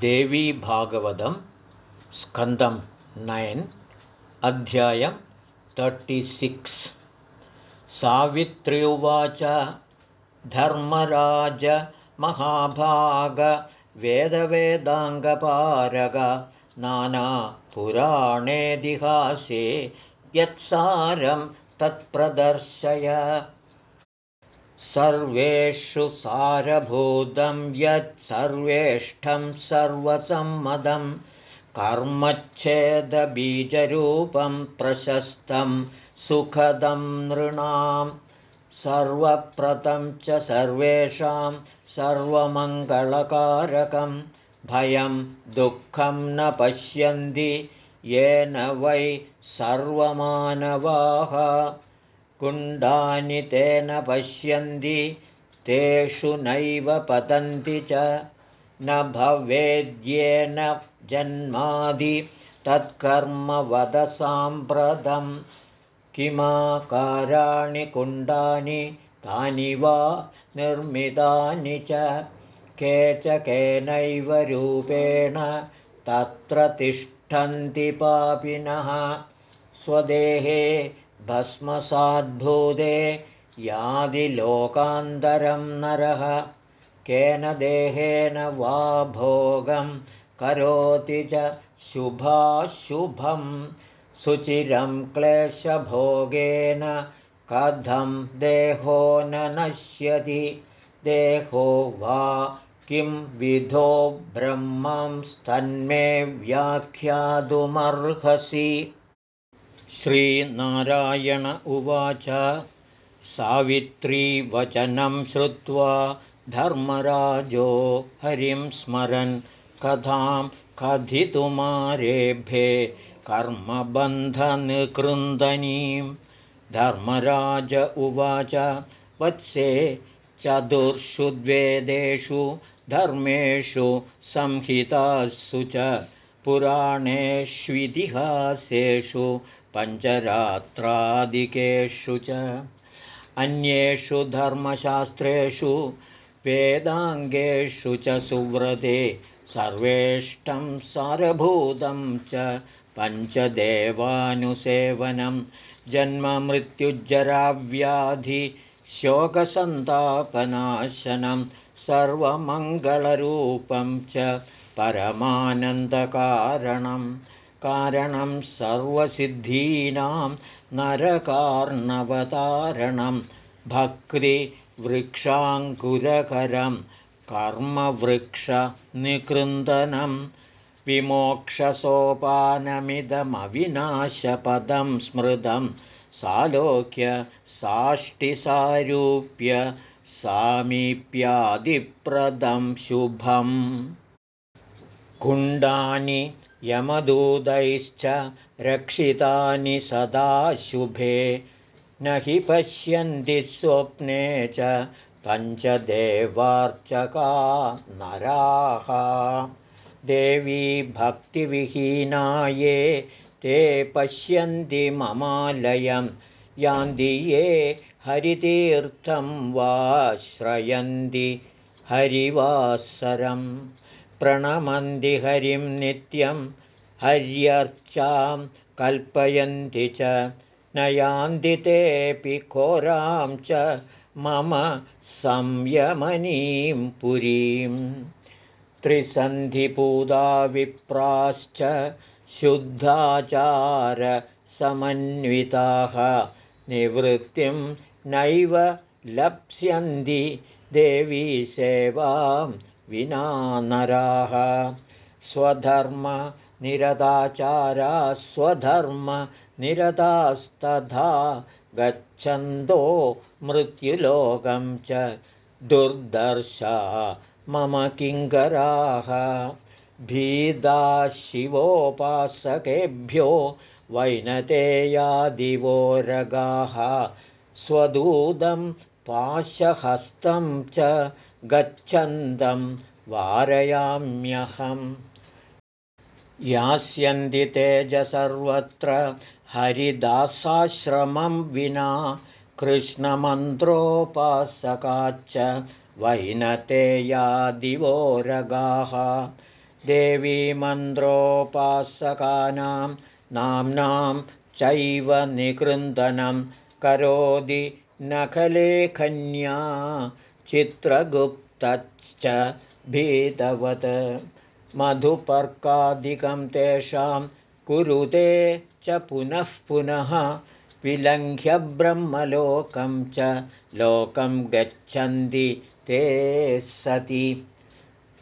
देवीभागवतं स्कन्दं nine अध्यायं thirty-six सावित्र्युवाच धर्मराजमहाभागवेदवेदाङ्गपारग नानापुराणेतिहासे यत्सारं तत्प्रदर्शय सर्वेषु सारभूतं यत्सर्वेष्ठं सर्वसम्मदं कर्मच्छेदबीजरूपं प्रशस्तं सुखदं नृणां सर्वप्रतं च सर्वेषां सर्वमङ्गलकारकं भयं दुःखं न पश्यन्ति येन वै सर्वमानवाः कुण्डानि तेन पश्यन्ति तेषु नैव पतन्ति च। न भवेद्येन जन्मादि तत्कर्मवदसाम्प्रतं किमाकाराणि कुण्डानि तानि वा निर्मितानि च? केचकेनैव रूपेण तत्र तिष्ठन्ति पापिनः। स्वदेहे भस्मसाद्भूते यादिलोकान्तरं नरः। केन देहेन वा भोगं करोति च शुभाशुभं। सुचिरं क्लेशभोगेन कथं देहो न नश्यति। देहो वा किं विधो ब्रह्मंस्तन्मे व्याख्यातुमर्हसि श्रीनारायण उवाच। सावित्रीवचनं श्रुत्वा धर्मराजो हरिं स्मरन् कथां कथितुमारेभे कर्मबन्धनिकृन्दनीं धर्मराज उवाच वत्से चतुर्षु द्वेदेषु धर्मेषु संहितासु च पुराणेष्वितिहासेषु पञ्चरात्रादिकेषु च अन्येषु धर्मशास्त्रेषु वेदाङ्गेषु च सुव्रते सर्वेष्टं सारभूतं च पञ्चदेवानुसेवनं जन्ममृत्युज्जराव्याधिशोकसन्तापनाशनं सर्वमङ्गलरूपं च परमानन्दकारणम् कारणं सर्वसिद्धीनां नरकार्णवतारणं। भक्तिवृक्षाङ्कुरकरं कर्मवृक्षनिकृन्दनं विमोक्षसोपानमिदमविनाशपदं स्मृतं सालोक्य साष्टिसारूप्य सामीप्यादिप्रदं शुभम्। कुण्डानि यमदूतैश्च रक्षितानि सदा शुभे। न हि पश्यन्ति स्वप्ने च पञ्चदेवार्चका नराः। देवी भक्तिविहीनाये ते पश्यन्ति ममालयं। यान्ति ये हरितीर्थं वा श्रयन्ति हरिवासरम् प्रणमन्ति हरिं नित्यं हर्यर्चां कल्पयन्ति च। न यान्ति तेऽपि घोरां च मम संयमनीं पुरीं। त्रिसन्धिपूदा विप्राश्च शुद्धाचारसमन्विताः निवृत्तिं नैव लप्स्यन्ति देवी सेवां विना नराः। स्वधर्मनिरताचारा स्वधर्मनिरतास्तथा गच्छन्तो मृत्युलोकं च दुर्दर्शा मम किङ्कराः। भीदाशिवोपासकेभ्यो वैनतेयादिवोरगाः स्वदूतं पाशहस्तं च गच्छन्दं वारयाम्यहम्। यास्यन्ति तेज सर्वत्र हरिदासाश्रमं विना कृष्णमन्त्रोपासकाच्च वैनतेयादिवोरगाः। देवीमन्त्रोपासकानां नाम्नां चैव निकृन्दनं करोति नखलेखन्या चित्रगुप्तश्च भीतवत्। मधुपर्कादिकं तेषां कुरुते च पुनः पुनः विलङ्घ्य ब्रह्मलोकं च लोकं गच्छन्ति ते सति।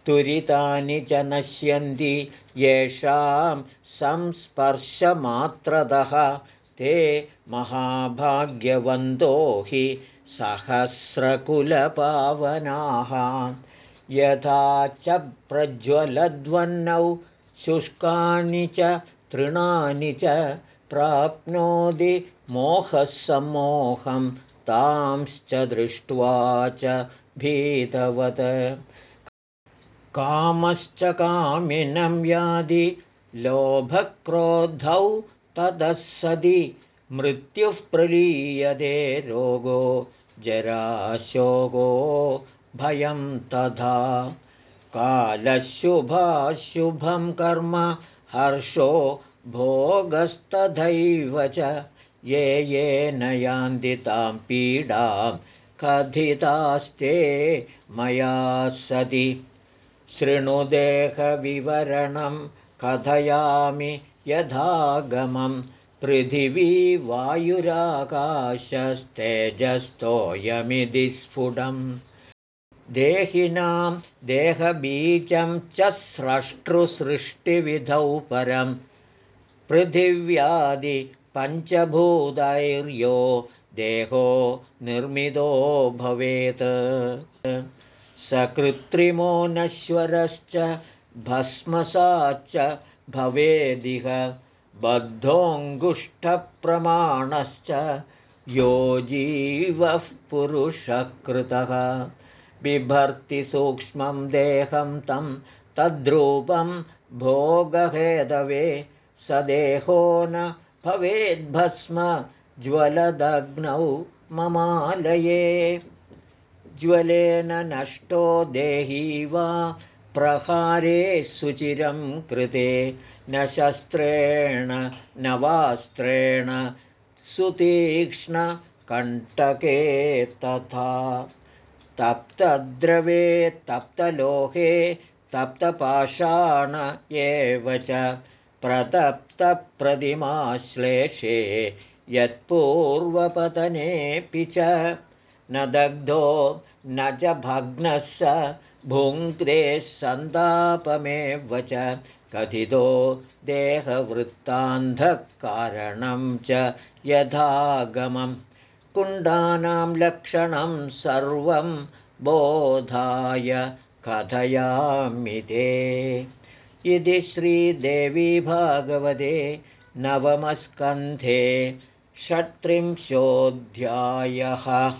तुरितानि च नश्यन्ति येषां संस्पर्शमात्रतः। ते महाभाग्यवन्तो हि सहस्रकुलपावनाः। यथा च प्रज्वलद्वन्नौ शुष्कानि च तृणानि च प्राप्नोति मोहः सम्मोहं तांश्च दृष्ट्वा च भीतवत्। कामश्च कामिनं यादि लोभक्रोधौ ततः सदि मृत्युः प्रलीयते रोगो जराशोगो भयं तथा। कालशुभाशुभं कर्म हर्षो भोगस्तथैव च। ये ये न तां पीडां कथितास्ते मया सति। शृणुदेहविवरणं कथयामि यथागमं पृथिवी वायुराकाशस्तेजस्तोयमिति स्फुटम्। देहिनां देहबीजं च स्रष्टृसृष्टिविधौ परं पृथिव्यादिपञ्चभूतैर्यो देहो निर्मितो भवेत्। सकृत्रिमो नश्वरश्च भस्मसाच्च भवेदिह बद्धोऽङ्गुष्ठप्रमाणश्च यो जीवः पुरुषकृतः। बिभर्ति सूक्ष्मं देहं तं तद्रूपं भोगहेदवे स देहो न भवेद्भस्म ज्वलदग्नौ ममालये। ज्वलेन नष्टो देही वा प्रहारे सुचिरं कृते न शस्त्रेण न वास्त्रेण सुतीक्ष्णकण्टके तथा। तप्तद्रवे तप्तलोहे तप्तपाषाण एव च प्रतप्तप्रतिमाश्लेषे। यत्पूर्वपतनेऽपि च न दग्धो न च भग्नः स भुङ्क्ते सन्तापमेव च कथितो देहवृत्तान्धकारणं च यथागमम् कुण्डानां लक्षणं सर्वं बोधाय कथयामि ते। इति श्रीदेवी भागवते नवमस्कन्धे षट्त्रिंशोऽध्यायः